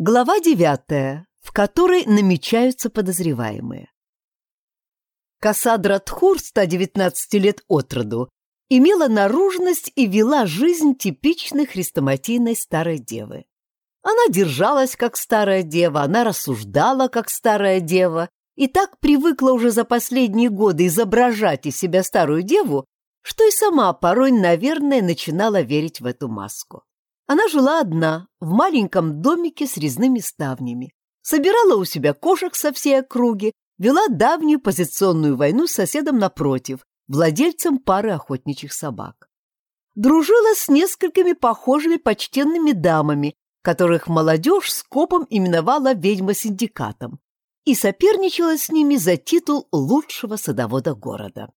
Глава девятая, в которой намечаются подозреваемые. Кассандра Тхур, 119 лет от роду, имела наружность и вела жизнь типичной хрестоматийной старой девы. Она держалась как старая дева, она рассуждала как старая дева и так привыкла уже за последние годы изображать из себя старую деву, что и сама порой, наверное, начинала верить в эту маску. Она жила одна, в маленьком домике с резными ставнями, собирала у себя кошек со всей округи, вела давнюю позиционную войну с соседом напротив, владельцем пары охотничьих собак. Дружила с несколькими похожими почтенными дамами, которых молодежь скопом именовала ведьма-синдикатом, и соперничала с ними за титул лучшего садовода города.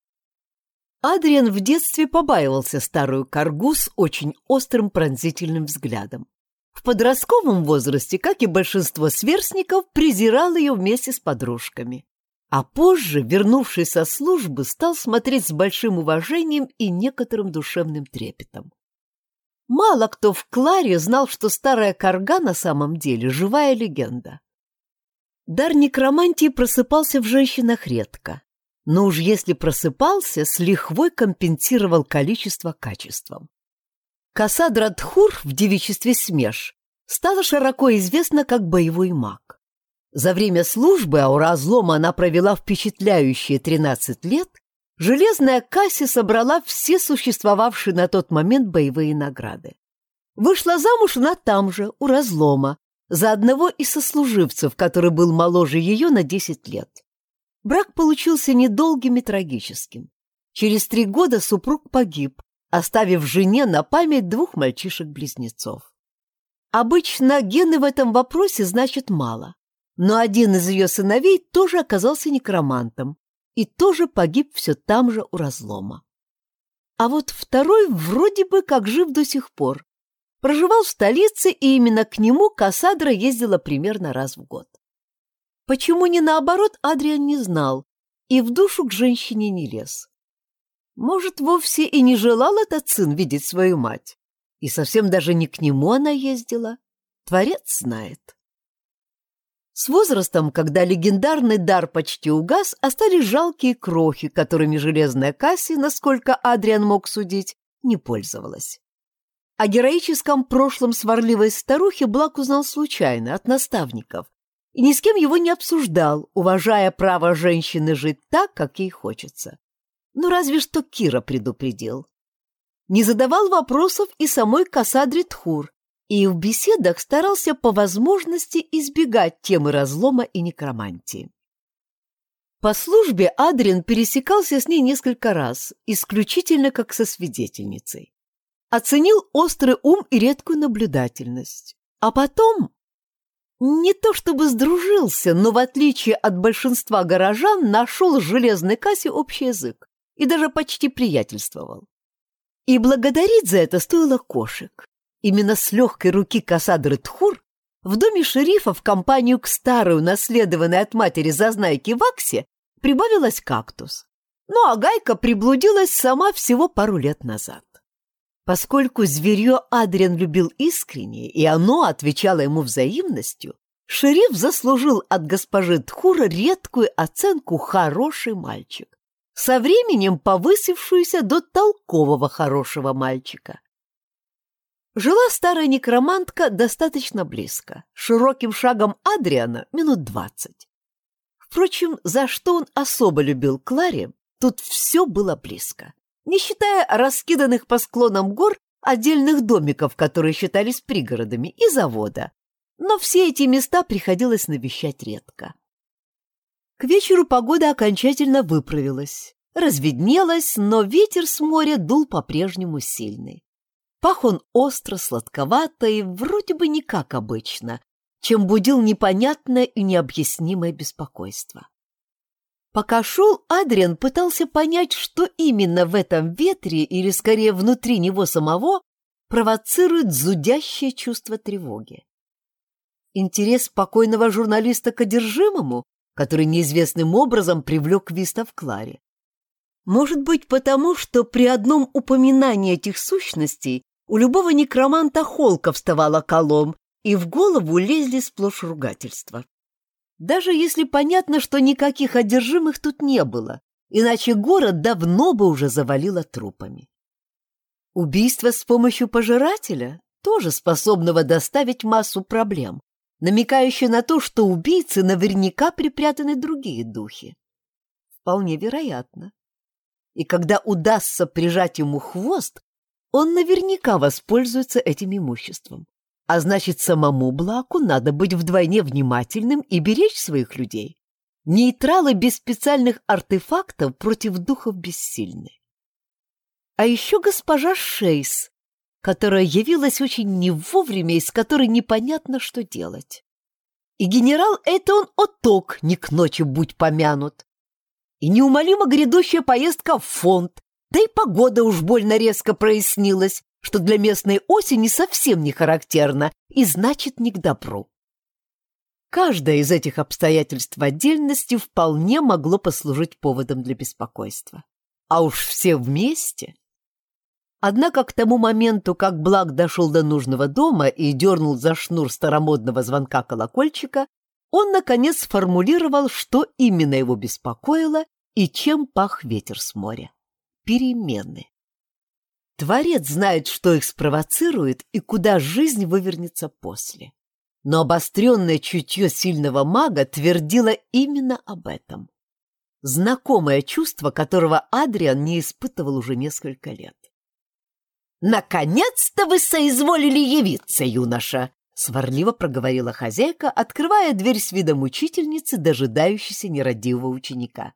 Адриан в детстве побаивался старую коргу с очень острым пронзительным взглядом. В подростковом возрасте, как и большинство сверстников, презирал ее вместе с подружками. А позже, вернувшись со службы, стал смотреть с большим уважением и некоторым душевным трепетом. Мало кто в Кларе знал, что старая корга на самом деле живая легенда. Дар некромантии просыпался в женщинах редко но уж если просыпался, с лихвой компенсировал количество качеством. Кассадра Дхур в девичестве Смеш стала широко известна как боевой маг. За время службы аура злома она провела впечатляющие 13 лет, железная Касси собрала все существовавшие на тот момент боевые награды. Вышла замуж она там же, у разлома, за одного из сослуживцев, который был моложе ее на 10 лет. Брак получился недолгим и трагическим. Через три года супруг погиб, оставив жене на память двух мальчишек-близнецов. Обычно гены в этом вопросе значат мало, но один из ее сыновей тоже оказался некромантом и тоже погиб все там же у разлома. А вот второй вроде бы как жив до сих пор. Проживал в столице, и именно к нему Кассандра ездила примерно раз в год. Почему не наоборот, Адриан не знал и в душу к женщине не лез. Может, вовсе и не желал этот сын видеть свою мать, и совсем даже не к нему она ездила. Творец знает. С возрастом, когда легендарный дар почти угас, остались жалкие крохи, которыми железная Касси, насколько Адриан мог судить, не пользовалась. О героическом прошлом сварливой старухи Блак узнал случайно, от наставников, и ни с кем его не обсуждал, уважая право женщины жить так, как ей хочется. Ну, разве что Кира предупредил. Не задавал вопросов и самой Кассадре Тхур, и в беседах старался по возможности избегать темы разлома и некромантии. По службе Адрин пересекался с ней несколько раз, исключительно как со свидетельницей. Оценил острый ум и редкую наблюдательность. А потом не то чтобы сдружился, но в отличие от большинства горожан нашел с железной кассе общий язык и даже почти приятельствовал. И благодарить за это стоило кошек. Именно с легкой руки Касадры Тхур в доме шерифа в компанию к старой, унаследованной от матери зазнайки Ваксе, прибавилась кактус. Ну а Гайка приблудилась сама всего пару лет назад. Поскольку зверье Адриан любил искренне, и оно отвечало ему взаимностью, шериф заслужил от госпожи Тхура редкую оценку «хороший мальчик», со временем повысившуюся до толкового хорошего мальчика. Жила старая некромантка достаточно близко, широким шагом Адриана минут двадцать. Впрочем, за что он особо любил Кларе, тут все было близко не считая раскиданных по склонам гор отдельных домиков, которые считались пригородами, и завода. Но все эти места приходилось навещать редко. К вечеру погода окончательно выправилась. Разведнелась, но ветер с моря дул по-прежнему сильный. Пах он остро, сладковато и вроде бы не как обычно, чем будил непонятное и необъяснимое беспокойство. Пока шел, Адриан пытался понять, что именно в этом ветре, или скорее внутри него самого, провоцирует зудящее чувство тревоги. Интерес покойного журналиста к одержимому, который неизвестным образом привлек Виста в Кларе. Может быть, потому, что при одном упоминании этих сущностей у любого некроманта холка вставала колом, и в голову лезли сплошь ругательства. Даже если понятно, что никаких одержимых тут не было, иначе город давно бы уже завалило трупами. Убийство с помощью пожирателя тоже способного доставить массу проблем, намекающее на то, что убийцы наверняка припрятаны другие духи. Вполне вероятно. И когда удастся прижать ему хвост, он наверняка воспользуется этим имуществом. А значит, самому Блаку надо быть вдвойне внимательным и беречь своих людей. Нейтралы без специальных артефактов против духов бессильны. А еще госпожа Шейс, которая явилась очень не вовремя и с которой непонятно, что делать. И генерал Эйтон Оток не к ночи будь помянут. И неумолимо грядущая поездка в фонд, да и погода уж больно резко прояснилась, что для местной осени совсем не характерно и значит не к добру. Каждое из этих обстоятельств в отдельности вполне могло послужить поводом для беспокойства. А уж все вместе. Однако к тому моменту, как Блак дошел до нужного дома и дернул за шнур старомодного звонка колокольчика, он, наконец, сформулировал, что именно его беспокоило и чем пах ветер с моря. Перемены. Творец знает, что их спровоцирует и куда жизнь вывернется после. Но обостренное чутье сильного мага твердило именно об этом. Знакомое чувство, которого Адриан не испытывал уже несколько лет. «Наконец-то вы соизволили явиться, юноша!» — сварливо проговорила хозяйка, открывая дверь с видом учительницы, дожидающейся нерадивого ученика.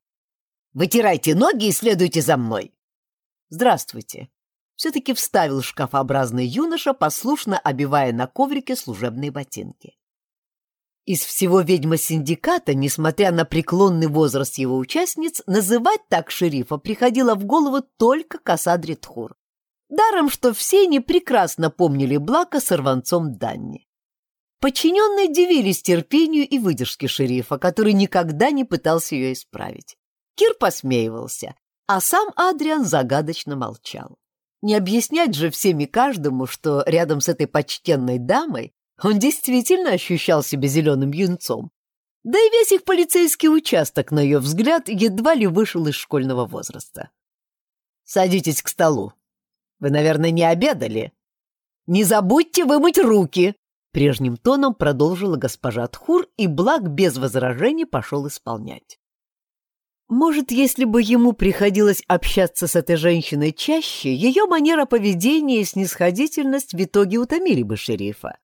«Вытирайте ноги и следуйте за мной!» «Здравствуйте!» Все-таки вставил шкафообразный юноша, послушно обивая на коврике служебные ботинки. Из всего ведьма синдиката, несмотря на преклонный возраст его участниц, называть так шерифа приходило в голову только Касадри Тхур. Даром, что все они прекрасно помнили Блака с рванцом Данни. Подчиненные дивились терпению и выдержке шерифа, который никогда не пытался ее исправить. Кир посмеивался, а сам Адриан загадочно молчал. Не объяснять же всем и каждому, что рядом с этой почтенной дамой он действительно ощущал себя зеленым юнцом. Да и весь их полицейский участок, на ее взгляд, едва ли вышел из школьного возраста. «Садитесь к столу. Вы, наверное, не обедали. Не забудьте вымыть руки!» Прежним тоном продолжила госпожа Тхур, и Блак без возражений пошел исполнять. Может, если бы ему приходилось общаться с этой женщиной чаще, ее манера поведения и снисходительность в итоге утомили бы шерифа.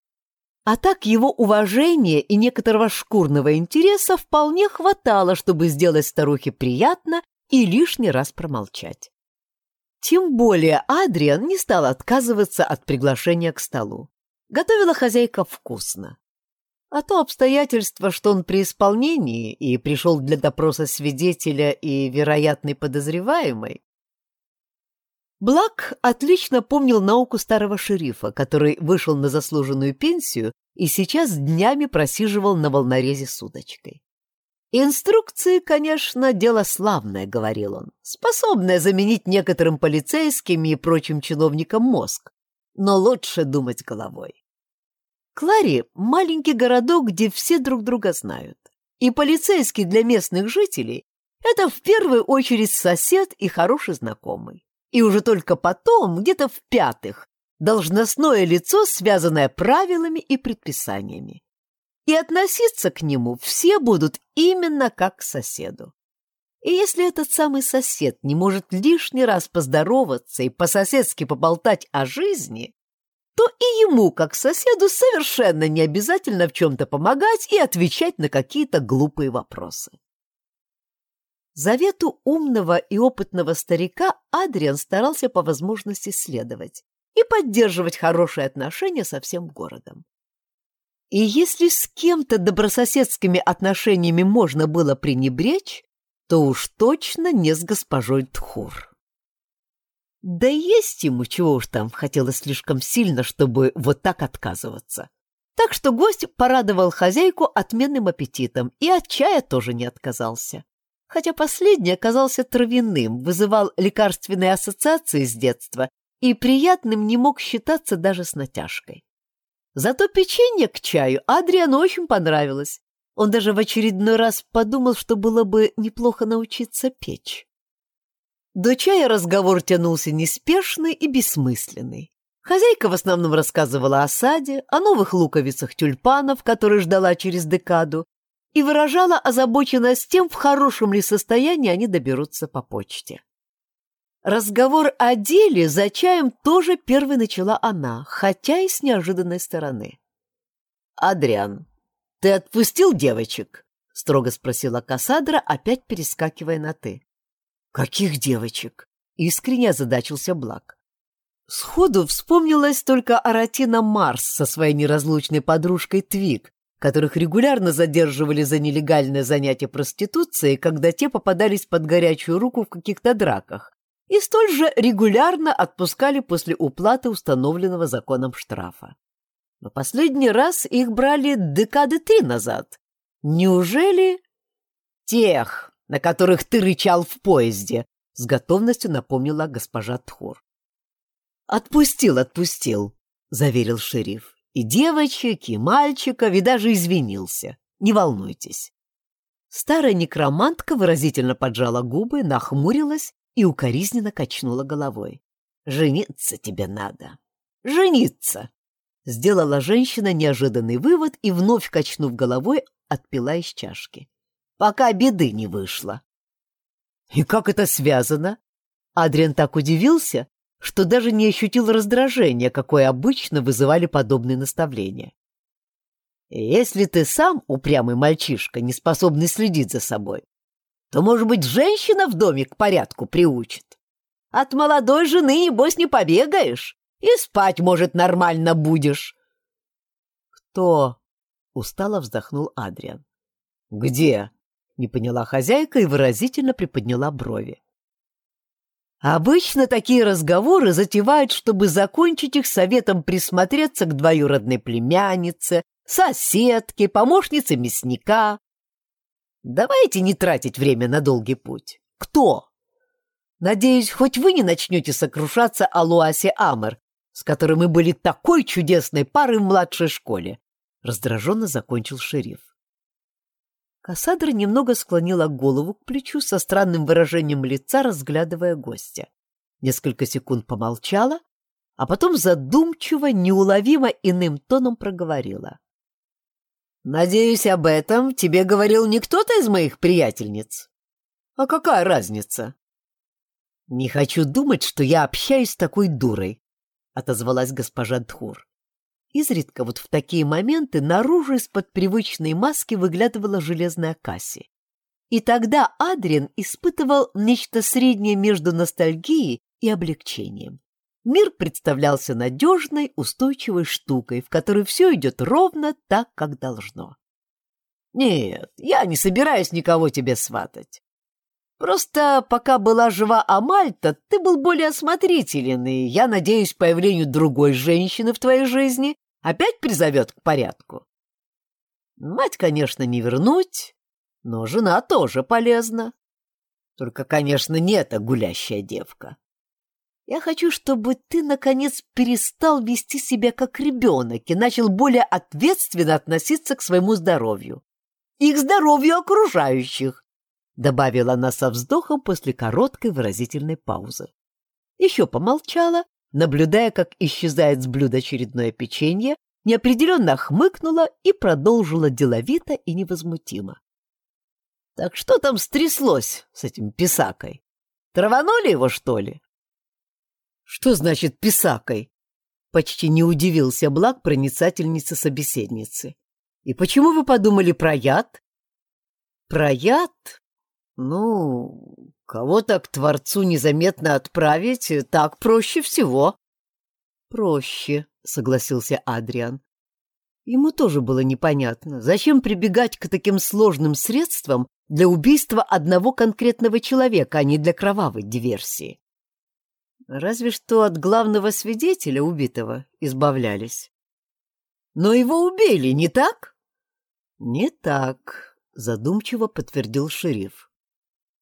А так его уважения и некоторого шкурного интереса вполне хватало, чтобы сделать старухе приятно и лишний раз промолчать. Тем более Адриан не стал отказываться от приглашения к столу. Готовила хозяйка вкусно. А то обстоятельство, что он при исполнении и пришел для допроса свидетеля и вероятной подозреваемой. Блак отлично помнил науку старого шерифа, который вышел на заслуженную пенсию и сейчас днями просиживал на волнорезе с удочкой. «Инструкции, конечно, дело славное», — говорил он, «способное заменить некоторым полицейским и прочим чиновникам мозг, но лучше думать головой. Клари — маленький городок, где все друг друга знают. И полицейский для местных жителей — это в первую очередь сосед и хороший знакомый. И уже только потом, где-то в пятых, должностное лицо, связанное правилами и предписаниями. И относиться к нему все будут именно как к соседу. И если этот самый сосед не может лишний раз поздороваться и по-соседски поболтать о жизни, то и ему, как соседу, совершенно не обязательно в чем-то помогать и отвечать на какие-то глупые вопросы. Завету умного и опытного старика Адриан старался по возможности следовать и поддерживать хорошие отношения со всем городом. И если с кем-то добрососедскими отношениями можно было пренебречь, то уж точно не с госпожой Тхур. Да есть ему, чего уж там, хотелось слишком сильно, чтобы вот так отказываться. Так что гость порадовал хозяйку отменным аппетитом и от чая тоже не отказался. Хотя последний оказался травяным, вызывал лекарственные ассоциации с детства и приятным не мог считаться даже с натяжкой. Зато печенье к чаю Адриану очень понравилось. Он даже в очередной раз подумал, что было бы неплохо научиться печь. До чая разговор тянулся неспешный и бессмысленный. Хозяйка в основном рассказывала о саде, о новых луковицах тюльпанов, которые ждала через декаду, и выражала озабоченность тем, в хорошем ли состоянии они доберутся по почте. Разговор о деле за чаем тоже первой начала она, хотя и с неожиданной стороны. «Адриан, ты отпустил девочек?» — строго спросила Кассандра, опять перескакивая на «ты». «Каких девочек?» — искренне озадачился Блак. Сходу вспомнилась только Аратина Марс со своей неразлучной подружкой Твик, которых регулярно задерживали за нелегальное занятие проституцией, когда те попадались под горячую руку в каких-то драках, и столь же регулярно отпускали после уплаты установленного законом штрафа. Но последний раз их брали декады три назад. Неужели тех, на которых ты рычал в поезде? С готовностью напомнила госпожа Тхур. Отпустил, отпустил, заверил шериф. И девочек, и мальчиков, и даже извинился. Не волнуйтесь. Старая некромантка выразительно поджала губы, нахмурилась и укоризненно качнула головой. «Жениться тебе надо! Жениться!» Сделала женщина неожиданный вывод и, вновь качнув головой, отпила из чашки. «Пока беды не вышло». «И как это связано?» Адриан так удивился, что даже не ощутил раздражения, какое обычно вызывали подобные наставления. «Если ты сам, упрямый мальчишка, не способный следить за собой, то, может быть, женщина в доме к порядку приучит. От молодой жены, небось, не побегаешь, и спать, может, нормально будешь. Кто? Устало вздохнул Адриан. Где? Не поняла хозяйка и выразительно приподняла брови. Обычно такие разговоры затевают, чтобы закончить их советом присмотреться к двоюродной племяннице, соседке, помощнице мясника, Давайте не тратить время на долгий путь. Кто? Надеюсь, хоть вы не начнете сокрушаться о Луасе Амер, с которым мы были такой чудесной парой в младшей школе. Раздраженно закончил шериф. Кассандра немного склонила голову к плечу со странным выражением лица, разглядывая гостя. Несколько секунд помолчала, а потом задумчиво, неуловимо иным тоном проговорила. Надеюсь, об этом тебе говорил не кто-то из моих приятельниц. А какая разница? Не хочу думать, что я общаюсь с такой дурой, отозвалась госпожа Дхур. Изредка вот в такие моменты наружу из-под привычной маски выглядывала железная Касси. И тогда Адриан испытывал нечто среднее между ностальгией и облегчением. Мир представлялся надежной, устойчивой штукой, в которой все идет ровно так, как должно. Нет, я не собираюсь никого тебе сватать. Просто пока была жива Амальта, ты был более осмотрителен, и я надеюсь, появлению другой женщины в твоей жизни опять призовет к порядку. Мать, конечно, не вернуть, но жена тоже полезна. Только, конечно, не эта гулящая девка. Я хочу, чтобы ты, наконец, перестал вести себя как ребенок и начал более ответственно относиться к своему здоровью. И к здоровью окружающих, — добавила она со вздохом после короткой выразительной паузы. Еще помолчала, наблюдая, как исчезает с блюда очередное печенье, неопределенно хмыкнула и продолжила деловито и невозмутимо. — Так что там стряслось с этим писакой? Траванули его, что ли? Что значит писакой? Почти не удивился Блак проницательницы собеседницы. И почему вы подумали про яд? Про яд? Ну, кого-то к Творцу незаметно отправить так проще всего. Проще, согласился Адриан. Ему тоже было непонятно, зачем прибегать к таким сложным средствам для убийства одного конкретного человека, а не для кровавой диверсии. Разве что от главного свидетеля убитого избавлялись. Но его убили, не так? Не так, задумчиво подтвердил шериф.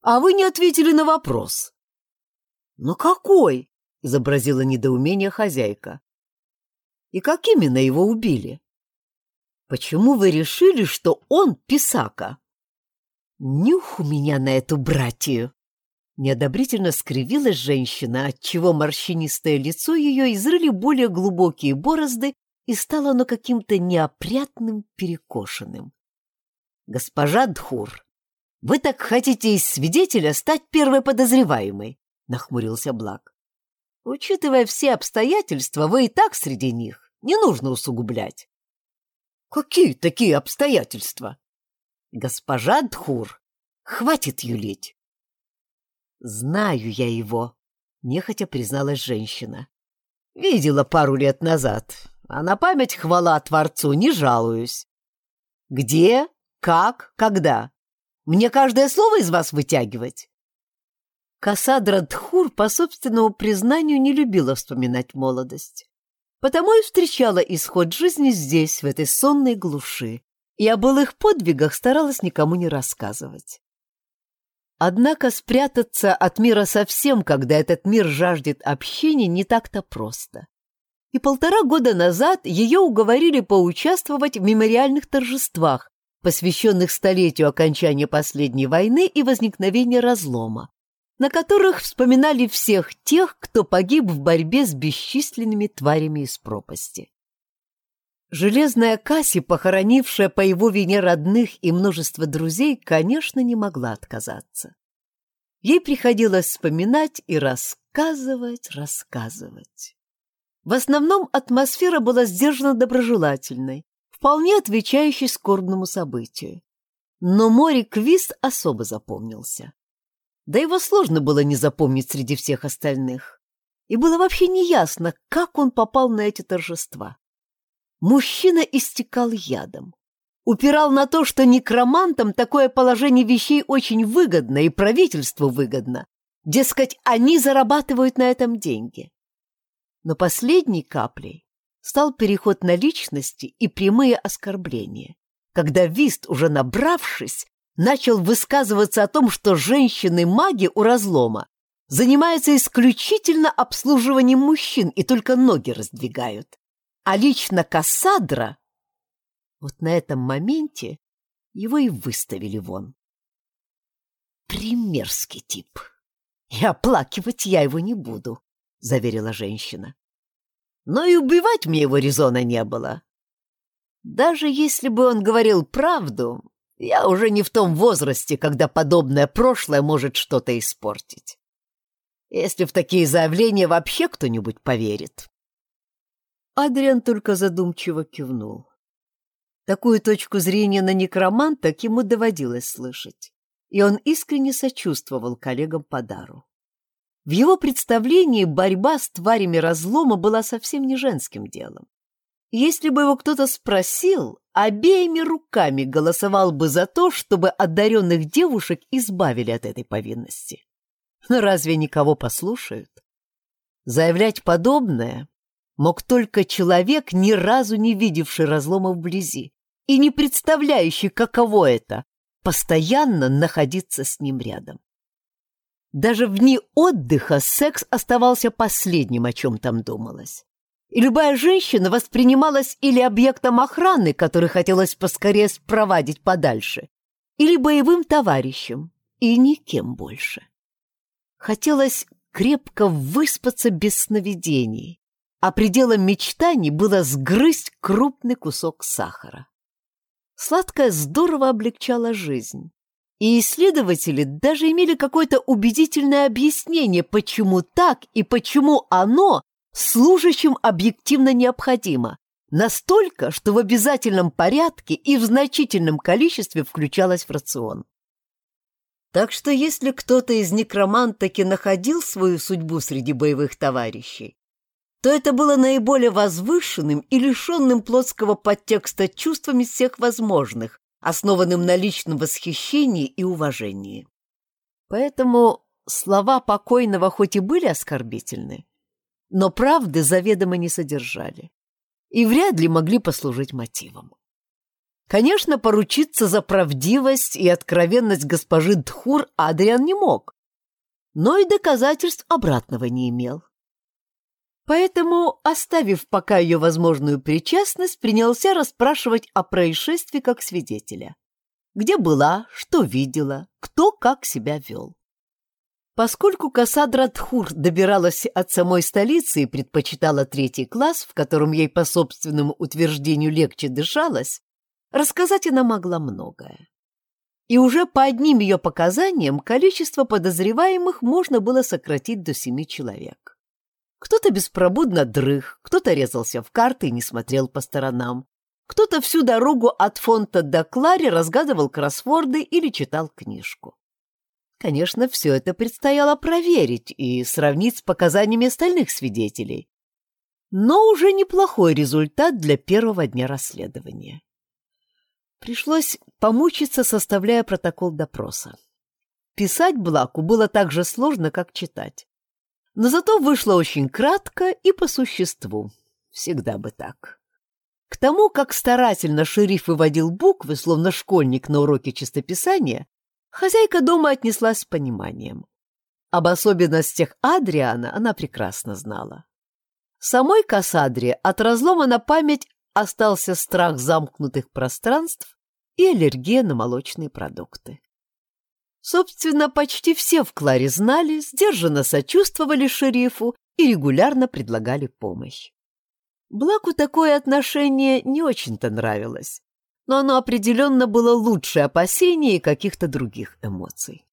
А вы не ответили на вопрос. Но какой? изобразила недоумение хозяйка. И как именно его убили? Почему вы решили, что он писака? Нюх у меня на эту братью. Неодобрительно скривилась женщина, отчего морщинистое лицо ее изрыли более глубокие борозды, и стало оно каким-то неопрятным, перекошенным. «Госпожа Дхур, вы так хотите из свидетеля стать первой подозреваемой?» — нахмурился Блак. «Учитывая все обстоятельства, вы и так среди них. Не нужно усугублять». «Какие такие обстоятельства?» «Госпожа Дхур, хватит юлить». «Знаю я его», — нехотя призналась женщина. «Видела пару лет назад, а на память хвала Творцу не жалуюсь. Где, как, когда? Мне каждое слово из вас вытягивать?» Кассадра Дхур по собственному признанию не любила вспоминать молодость. Потому и встречала исход жизни здесь, в этой сонной глуши, и о былых подвигах старалась никому не рассказывать. Однако спрятаться от мира совсем, когда этот мир жаждет общения, не так-то просто. И полтора года назад ее уговорили поучаствовать в мемориальных торжествах, посвященных столетию окончания последней войны и возникновения разлома, на которых вспоминали всех тех, кто погиб в борьбе с бесчисленными тварями из пропасти. Железная Касси, похоронившая по его вине родных и множество друзей, конечно, не могла отказаться. Ей приходилось вспоминать и рассказывать, рассказывать. В основном атмосфера была сдержанно доброжелательной, вполне отвечающей скорбному событию. Но море Квист особо запомнился. Да его сложно было не запомнить среди всех остальных. И было вообще неясно, как он попал на эти торжества. Мужчина истекал ядом. Упирал на то, что некромантам такое положение вещей очень выгодно и правительству выгодно. Дескать, они зарабатывают на этом деньги. Но последней каплей стал переход на личности и прямые оскорбления, когда Вист, уже набравшись, начал высказываться о том, что женщины-маги у разлома занимаются исключительно обслуживанием мужчин и только ноги раздвигают а лично Кассадра... Вот на этом моменте его и выставили вон. Примерский тип. И оплакивать я его не буду, — заверила женщина. Но и убивать мне его резона не было. Даже если бы он говорил правду, я уже не в том возрасте, когда подобное прошлое может что-то испортить. Если в такие заявления вообще кто-нибудь поверит. Адриан только задумчиво кивнул. Такую точку зрения на некроманта ему доводилось слышать, и он искренне сочувствовал коллегам по дару. В его представлении борьба с тварями разлома была совсем не женским делом. Если бы его кто-то спросил, обеими руками голосовал бы за то, чтобы одаренных девушек избавили от этой повинности. Но разве никого послушают? Заявлять подобное мог только человек, ни разу не видевший разлома вблизи и не представляющий, каково это — постоянно находиться с ним рядом. Даже в дни отдыха секс оставался последним, о чем там думалось. И любая женщина воспринималась или объектом охраны, который хотелось поскорее спровадить подальше, или боевым товарищем, и никем больше. Хотелось крепко выспаться без сновидений, а пределом мечтаний было сгрызть крупный кусок сахара. Сладкое здорово облегчало жизнь. И исследователи даже имели какое-то убедительное объяснение, почему так и почему оно служащим объективно необходимо, настолько, что в обязательном порядке и в значительном количестве включалось в рацион. Так что если кто-то из некроман таки находил свою судьбу среди боевых товарищей, то это было наиболее возвышенным и лишенным плотского подтекста чувствами всех возможных, основанным на личном восхищении и уважении. Поэтому слова покойного хоть и были оскорбительны, но правды заведомо не содержали и вряд ли могли послужить мотивом. Конечно, поручиться за правдивость и откровенность госпожи Дхур Адриан не мог, но и доказательств обратного не имел. Поэтому, оставив пока ее возможную причастность, принялся расспрашивать о происшествии как свидетеля. Где была, что видела, кто как себя вел. Поскольку Кассадра Тхур добиралась от самой столицы и предпочитала третий класс, в котором ей по собственному утверждению легче дышалось, рассказать она могла многое. И уже по одним ее показаниям количество подозреваемых можно было сократить до семи человек. Кто-то беспробудно дрых, кто-то резался в карты и не смотрел по сторонам, кто-то всю дорогу от фонта до Клари разгадывал кроссворды или читал книжку. Конечно, все это предстояло проверить и сравнить с показаниями остальных свидетелей. Но уже неплохой результат для первого дня расследования. Пришлось помучиться, составляя протокол допроса. Писать Блаку было так же сложно, как читать. Но зато вышло очень кратко и по существу. Всегда бы так. К тому, как старательно шериф выводил буквы, словно школьник на уроке чистописания, хозяйка дома отнеслась с пониманием. Об особенностях Адриана она прекрасно знала. Самой Кассадре от разлома на память остался страх замкнутых пространств и аллергия на молочные продукты. Собственно, почти все в Кларе знали, сдержанно сочувствовали шерифу и регулярно предлагали помощь. Блаку такое отношение не очень-то нравилось, но оно определенно было лучше опасений и каких-то других эмоций.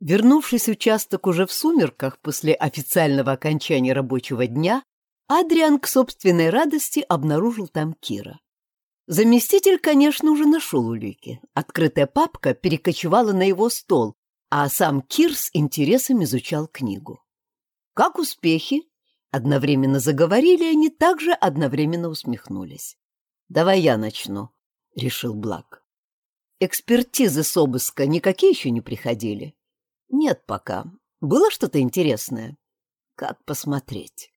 Вернувшись в участок уже в сумерках после официального окончания рабочего дня, Адриан к собственной радости обнаружил там Кира. Заместитель, конечно, уже нашел улики. Открытая папка перекочевала на его стол, а сам Кир с интересом изучал книгу. «Как успехи?» Одновременно заговорили они, также одновременно усмехнулись. «Давай я начну», — решил Блак. «Экспертизы с обыска никакие еще не приходили?» «Нет пока. Было что-то интересное?» «Как посмотреть?»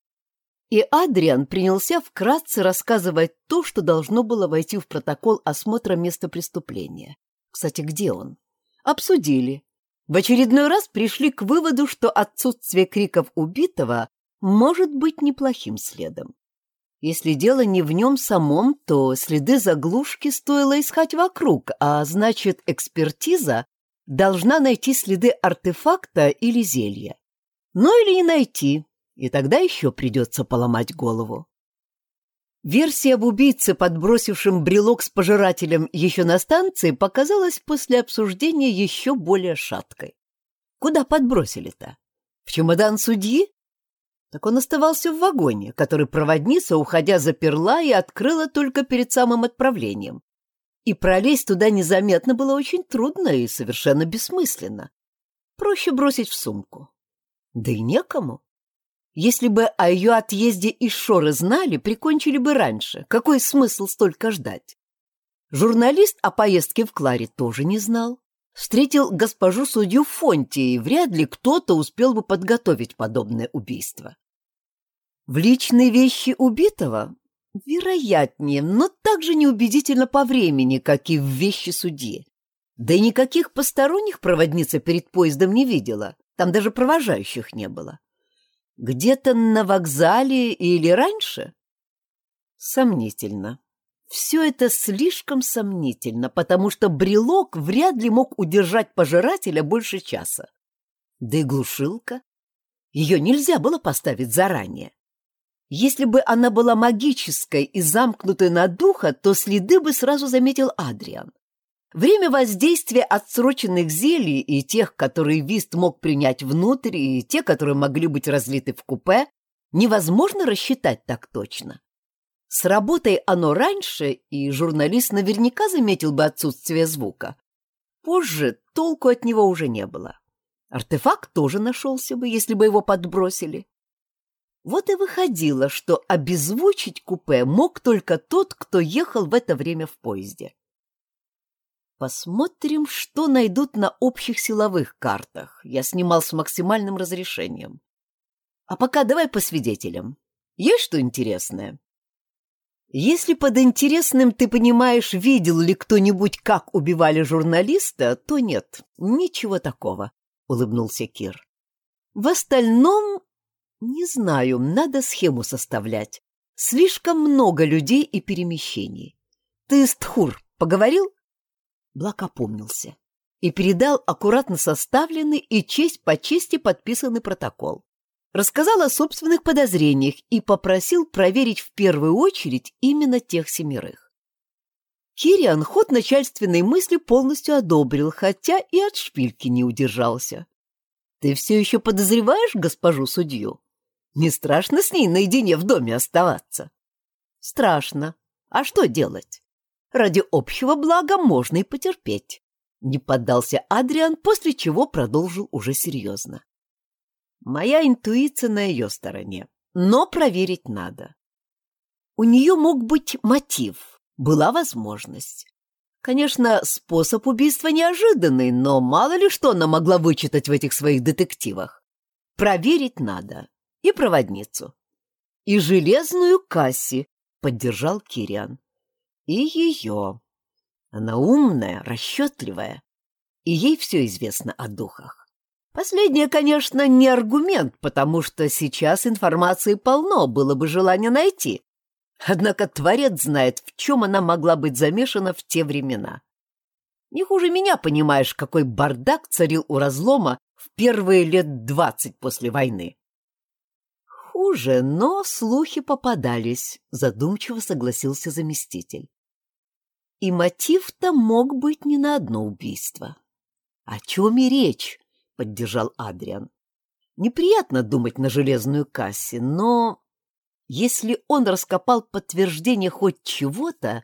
И Адриан принялся вкратце рассказывать то, что должно было войти в протокол осмотра места преступления. Кстати, где он? Обсудили. В очередной раз пришли к выводу, что отсутствие криков убитого может быть неплохим следом. Если дело не в нем самом, то следы заглушки стоило искать вокруг, а значит, экспертиза должна найти следы артефакта или зелья. Ну или не найти, и тогда еще придется поломать голову. Версия об убийце, подбросившем брелок с пожирателем еще на станции, показалась после обсуждения еще более шаткой. Куда подбросили-то? В чемодан судьи? Так он оставался в вагоне, который проводница, уходя, заперла и открыла только перед самым отправлением. И пролезть туда незаметно было очень трудно и совершенно бессмысленно. Проще бросить в сумку. Да и некому. Если бы о ее отъезде из Шоры знали, прикончили бы раньше. Какой смысл столько ждать? Журналист о поездке в Кларе тоже не знал. Встретил госпожу судью Фонти, и вряд ли кто-то успел бы подготовить подобное убийство. В личные вещи убитого? Вероятнее, но также неубедительно по времени, как и в вещи судьи. Да и никаких посторонних проводница перед поездом не видела, там даже провожающих не было. Где-то на вокзале или раньше? Сомнительно. Все это слишком сомнительно, потому что брелок вряд ли мог удержать пожирателя больше часа. Да и глушилка. Ее нельзя было поставить заранее. Если бы она была магической и замкнутой на духа, то следы бы сразу заметил Адриан. Время воздействия отсроченных зелий и тех, которые Вист мог принять внутрь, и те, которые могли быть разлиты в купе, невозможно рассчитать так точно. Сработай оно раньше, и журналист наверняка заметил бы отсутствие звука. Позже толку от него уже не было. Артефакт тоже нашелся бы, если бы его подбросили. Вот и выходило, что обезвучить купе мог только тот, кто ехал в это время в поезде. Посмотрим, что найдут на общих силовых картах. Я снимал с максимальным разрешением. А пока давай по свидетелям. Есть что интересное? Если под интересным ты понимаешь, видел ли кто-нибудь, как убивали журналиста, то нет, ничего такого, — улыбнулся Кир. В остальном Не знаю, надо схему составлять. Слишком много людей и перемещений. Ты с Тхур поговорил? Блак опомнился и передал аккуратно составленный и честь по чести подписанный протокол. Рассказал о собственных подозрениях и попросил проверить в первую очередь именно тех семерых. Кириан ход начальственной мысли полностью одобрил, хотя и от шпильки не удержался. «Ты все еще подозреваешь госпожу судью? Не страшно с ней наедине в доме оставаться?» «Страшно. А что делать? Ради общего блага можно и потерпеть». Не поддался Адриан, после чего продолжил уже серьезно. «Моя интуиция на ее стороне, но проверить надо. У нее мог быть мотив, была возможность. Конечно, способ убийства неожиданный, но мало ли что она могла вычитать в этих своих детективах. Проверить надо. И проводницу. И железную Касси, поддержал Кириан. И ее. Она умная, расчетливая. И ей все известно о духах. Последнее, конечно, не аргумент, потому что сейчас информации полно, было бы желание найти. Однако Творец знает, в чем она могла быть замешана в те времена. Не хуже меня понимаешь, какой бардак царил у разлома в первые лет двадцать после войны. Хуже, но слухи попадались, задумчиво согласился заместитель. И мотив-то мог быть не на одно убийство. О чем и речь, поддержал Адриан. Неприятно думать на железную кассе, но если он раскопал подтверждение хоть чего-то,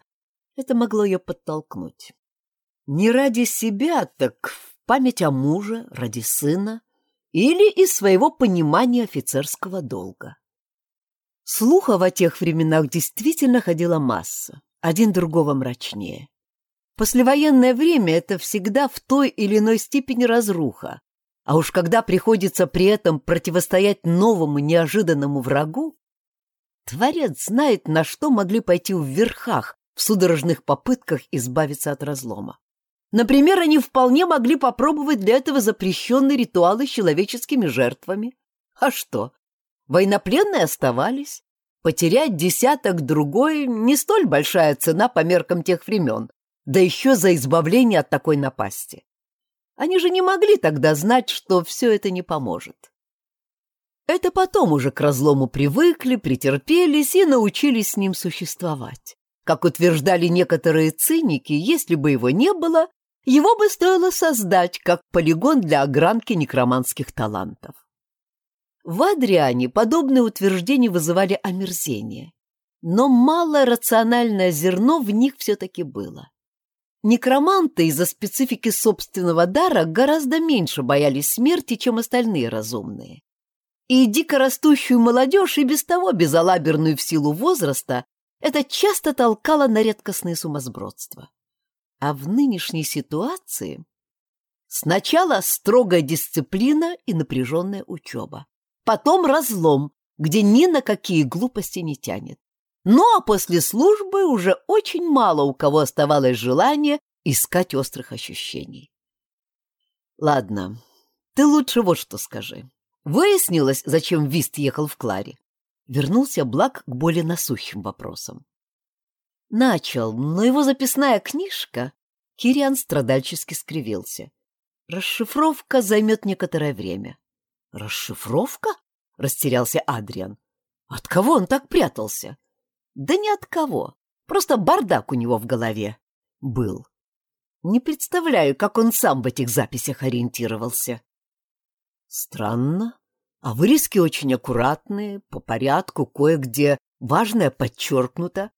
это могло ее подтолкнуть. Не ради себя, так в память о муже, ради сына или из своего понимания офицерского долга. Слухов о тех временах действительно ходила масса, один другого мрачнее. Послевоенное время — это всегда в той или иной степени разруха, а уж когда приходится при этом противостоять новому неожиданному врагу, Творец знает, на что могли пойти в верхах в судорожных попытках избавиться от разлома. Например, они вполне могли попробовать для этого запрещенные ритуалы с человеческими жертвами. А что? Военнопленные оставались. Потерять десяток другой не столь большая цена по меркам тех времен, да еще за избавление от такой напасти. Они же не могли тогда знать, что все это не поможет. Это потом уже к разлому привыкли, претерпелись и научились с ним существовать. Как утверждали некоторые циники, если бы его не было, его бы стоило создать как полигон для огранки некроманских талантов. В Адриане подобные утверждения вызывали омерзение, но малое рациональное зерно в них все-таки было. Некроманты из-за специфики собственного дара гораздо меньше боялись смерти, чем остальные разумные и дикорастущую молодежь, и без того безалаберную в силу возраста, это часто толкало на редкостные сумасбродства. А в нынешней ситуации сначала строгая дисциплина и напряженная учеба, потом разлом, где ни на какие глупости не тянет. Ну а после службы уже очень мало у кого оставалось желание искать острых ощущений. Ладно, ты лучше вот что скажи. Выяснилось, зачем Вист ехал в Кларе. Вернулся Блак к более насущим вопросам. Начал, но его записная книжка... Кириан страдальчески скривился. Расшифровка займет некоторое время. «Расшифровка?» — растерялся Адриан. «От кого он так прятался?» «Да не от кого. Просто бардак у него в голове был. Не представляю, как он сам в этих записях ориентировался». Странно. А вырезки очень аккуратные, по порядку, кое-где важное подчеркнуто.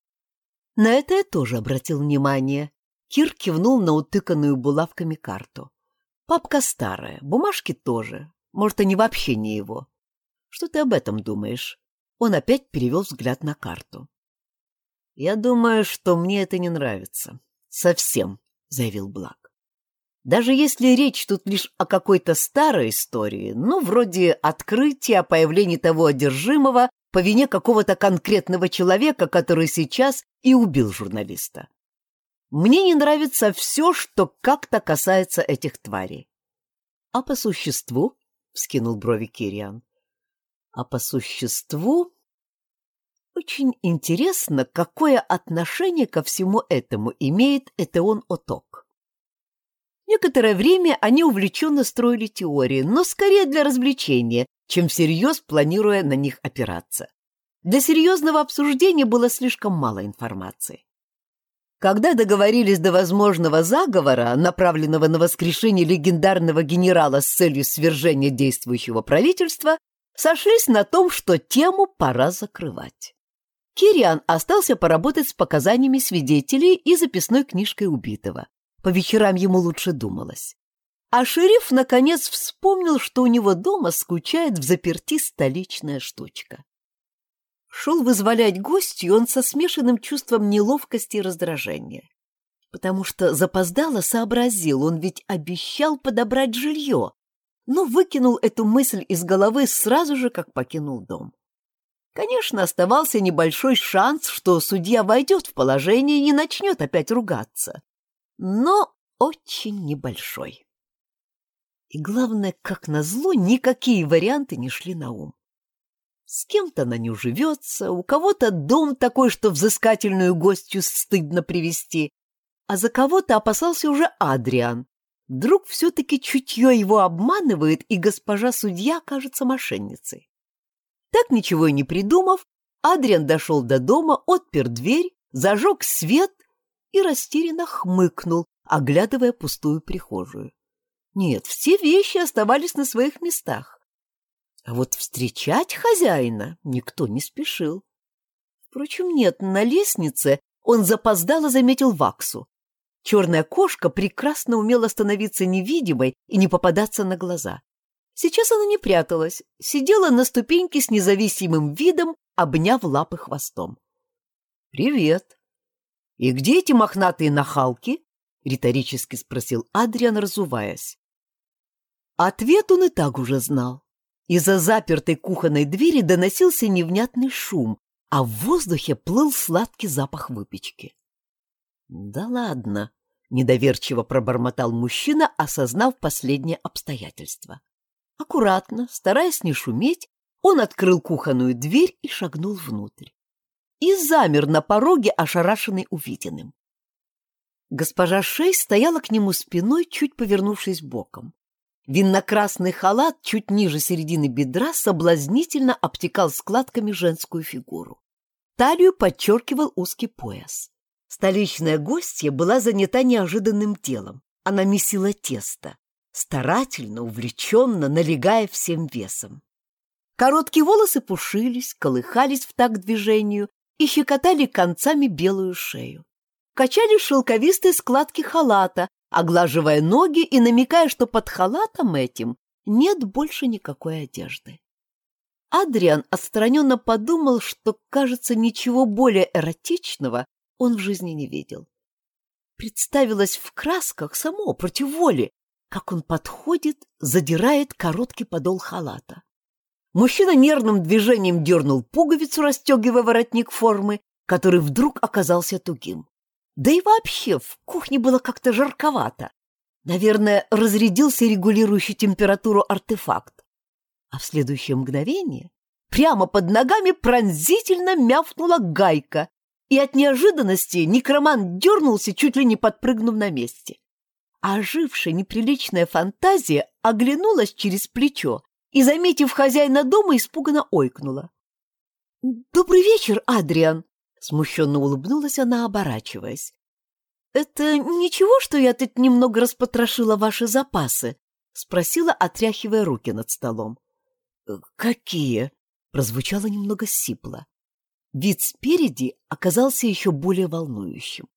На это я тоже обратил внимание. Кир кивнул на утыканную булавками карту. Папка старая, бумажки тоже. Может, они вообще не его. Что ты об этом думаешь? Он опять перевел взгляд на карту. Я думаю, что мне это не нравится. Совсем, заявил Блак. Даже если речь тут лишь о какой-то старой истории, ну, вроде открытия о появлении того одержимого по вине какого-то конкретного человека, который сейчас и убил журналиста. Мне не нравится все, что как-то касается этих тварей. — А по существу? — вскинул брови Кириан. А по существу очень интересно, какое отношение ко всему этому имеет Этеон Оток. Некоторое время они увлеченно строили теории, но скорее для развлечения, чем всерьез планируя на них опираться. Для серьезного обсуждения было слишком мало информации. Когда договорились до возможного заговора, направленного на воскрешение легендарного генерала с целью свержения действующего правительства, сошлись на том, что тему пора закрывать. Кириан остался поработать с показаниями свидетелей и записной книжкой убитого. По вечерам ему лучше думалось. А шериф, наконец, вспомнил, что у него дома скучает в заперти столичная штучка. Шел вызволять гостью он со смешанным чувством неловкости и раздражения. Потому что запоздало сообразил, он ведь обещал подобрать жилье, но выкинул эту мысль из головы сразу же, как покинул дом. Конечно, оставался небольшой шанс, что судья войдет в положение и не начнет опять ругаться. Но очень небольшой. И главное, как назло, никакие варианты не шли на ум. С кем-то она не уживется, у кого-то дом такой, что взыскательную гостью стыдно привести, а за кого-то опасался уже Адриан. Вдруг все-таки чутье его обманывает, и госпожа судья кажется мошенницей. Так ничего и не придумав, Адриан дошел до дома, отпер дверь, зажег свет и растерянно хмыкнул, оглядывая пустую прихожую. Нет, все вещи оставались на своих местах. А вот встречать хозяина никто не спешил. Впрочем, нет, на лестнице он запоздало заметил Ваксу. Черная кошка прекрасно умела становиться невидимой и не попадаться на глаза. Сейчас она не пряталась, сидела на ступеньке с независимым видом, обняв лапы хвостом. «Привет! И где эти мохнатые нахалки?» — риторически спросил Адриан, разуваясь. Ответ он и так уже знал. Из-за запертой кухонной двери доносился невнятный шум, а в воздухе плыл сладкий запах выпечки. «Да ладно», — недоверчиво пробормотал мужчина, осознав последнее обстоятельство. Аккуратно, стараясь не шуметь, он открыл кухонную дверь и шагнул внутрь. И замер на пороге, ошарашенный увиденным. Госпожа Шей стояла к нему спиной, чуть повернувшись боком. Винно-красный халат чуть ниже середины бедра соблазнительно обтекал складками женскую фигуру. Талию подчеркивал узкий пояс. Столичная гостья была занята неожиданным делом. Она месила тесто старательно, увлеченно, налегая всем весом. Короткие волосы пушились, колыхались в такт движению и щекотали концами белую шею. Качали шелковистые складки халата, оглаживая ноги и намекая, что под халатом этим нет больше никакой одежды. Адриан отстраненно подумал, что, кажется, ничего более эротичного он в жизни не видел. Представилось в красках само, против воли, как он подходит, задирает короткий подол халата. Мужчина нервным движением дернул пуговицу, расстегивая воротник формы, который вдруг оказался тугим. Да и вообще в кухне было как-то жарковато. Наверное, разрядился регулирующий температуру артефакт. А в следующее мгновение прямо под ногами пронзительно мявкнула гайка, и от неожиданности некроман дернулся, чуть ли не подпрыгнув на месте ожившая неприличная фантазия оглянулась через плечо и, заметив хозяина дома, испуганно ойкнула. «Добрый вечер, Адриан!» — смущенно улыбнулась она, оборачиваясь. «Это ничего, что я тут немного распотрошила ваши запасы?» — спросила, отряхивая руки над столом. «Какие?» — прозвучало немного сипло. Вид спереди оказался еще более волнующим.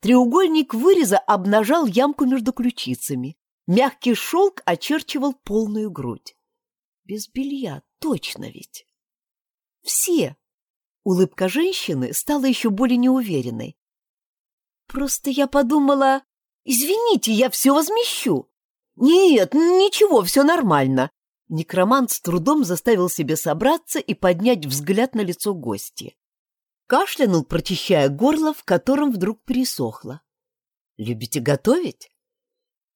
Треугольник выреза обнажал ямку между ключицами. Мягкий шелк очерчивал полную грудь. Без белья, точно ведь. Все. Улыбка женщины стала еще более неуверенной. Просто я подумала... Извините, я все возмещу. Нет, ничего, все нормально. Некромант с трудом заставил себя собраться и поднять взгляд на лицо гости. Кашлянул, прочищая горло, в котором вдруг пересохло. «Любите готовить?»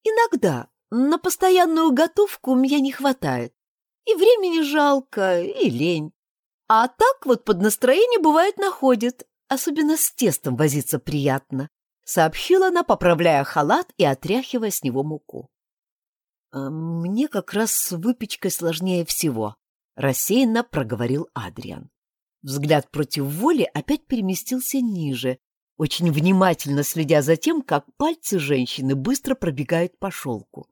«Иногда. На постоянную готовку мне не хватает. И времени жалко, и лень. А так вот под настроение бывает находит, особенно с тестом возиться приятно, сообщила она, поправляя халат и отряхивая с него муку. «А «Мне как раз с выпечкой сложнее всего», — рассеянно проговорил Адриан. Взгляд против воли опять переместился ниже, очень внимательно следя за тем, как пальцы женщины быстро пробегают по шелку.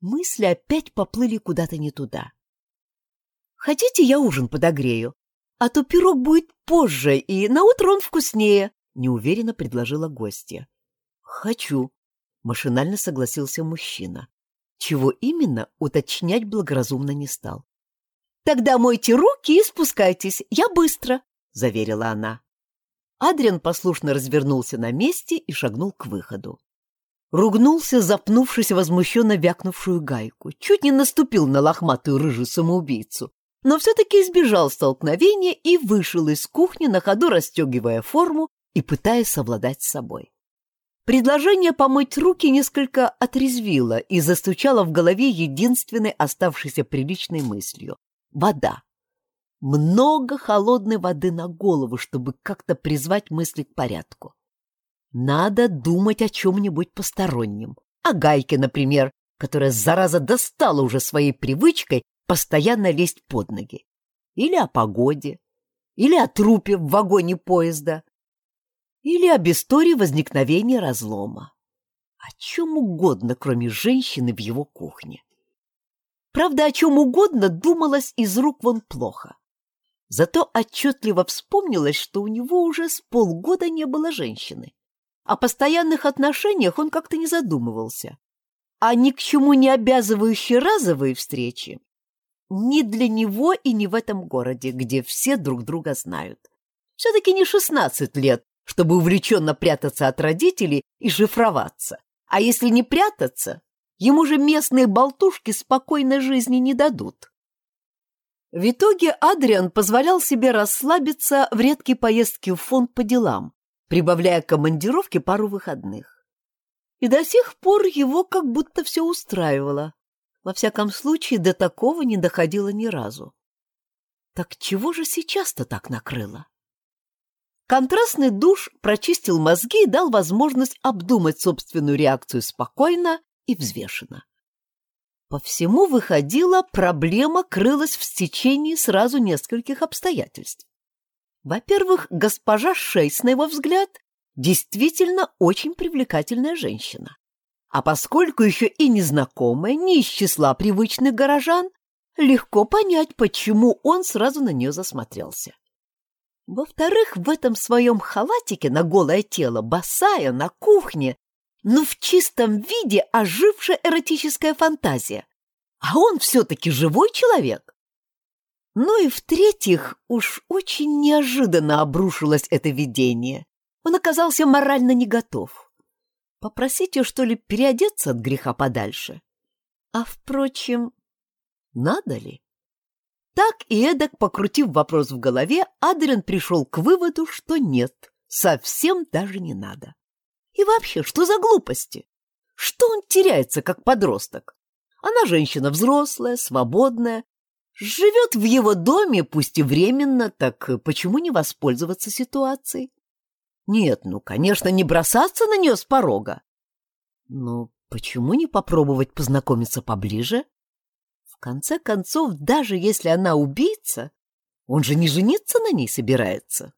Мысли опять поплыли куда-то не туда. «Хотите, я ужин подогрею? А то пирог будет позже, и наутро он вкуснее», — неуверенно предложила гостья. «Хочу», — машинально согласился мужчина. Чего именно, уточнять благоразумно не стал. «Тогда мойте руки и спускайтесь, я быстро», — заверила она. Адриан послушно развернулся на месте и шагнул к выходу. Ругнулся, запнувшись возмущенно вякнувшую гайку. Чуть не наступил на лохматую рыжую самоубийцу, но все-таки избежал столкновения и вышел из кухни, на ходу расстегивая форму и пытаясь совладать с собой. Предложение помыть руки несколько отрезвило и застучало в голове единственной оставшейся приличной мыслью — вода много холодной воды на голову, чтобы как-то призвать мысли к порядку. Надо думать о чем-нибудь постороннем. О Гайке, например, которая, зараза, достала уже своей привычкой постоянно лезть под ноги. Или о погоде. Или о трупе в вагоне поезда. Или об истории возникновения разлома. О чем угодно, кроме женщины в его кухне. Правда, о чем угодно думалось из рук вон плохо. Зато отчетливо вспомнилось, что у него уже с полгода не было женщины. О постоянных отношениях он как-то не задумывался. А ни к чему не обязывающие разовые встречи ни для него и не в этом городе, где все друг друга знают. Все-таки не шестнадцать лет, чтобы увлеченно прятаться от родителей и шифроваться. А если не прятаться, ему же местные болтушки спокойной жизни не дадут. В итоге Адриан позволял себе расслабиться в редкие поездки в фонд по делам, прибавляя к командировке пару выходных. И до сих пор его как будто все устраивало. Во всяком случае, до такого не доходило ни разу. Так чего же сейчас-то так накрыло? Контрастный душ прочистил мозги и дал возможность обдумать собственную реакцию спокойно и взвешенно. По всему выходило, проблема крылась в стечении сразу нескольких обстоятельств. Во-первых, госпожа Шейс, на его взгляд, действительно очень привлекательная женщина. А поскольку еще и незнакомая, не из числа привычных горожан, легко понять, почему он сразу на нее засмотрелся. Во-вторых, в этом своем халатике на голое тело, босая, на кухне, но в чистом виде ожившая эротическая фантазия. А он все-таки живой человек. Ну и в-третьих, уж очень неожиданно обрушилось это видение. Он оказался морально не готов. Попросить ее, что ли, переодеться от греха подальше? А, впрочем, надо ли? Так и эдак, покрутив вопрос в голове, Адриан пришел к выводу, что нет, совсем даже не надо. И вообще, что за глупости? Что он теряется, как подросток? Она женщина взрослая, свободная, живет в его доме, пусть и временно, так почему не воспользоваться ситуацией? Нет, ну, конечно, не бросаться на нее с порога. Но почему не попробовать познакомиться поближе? В конце концов, даже если она убийца, он же не жениться на ней собирается.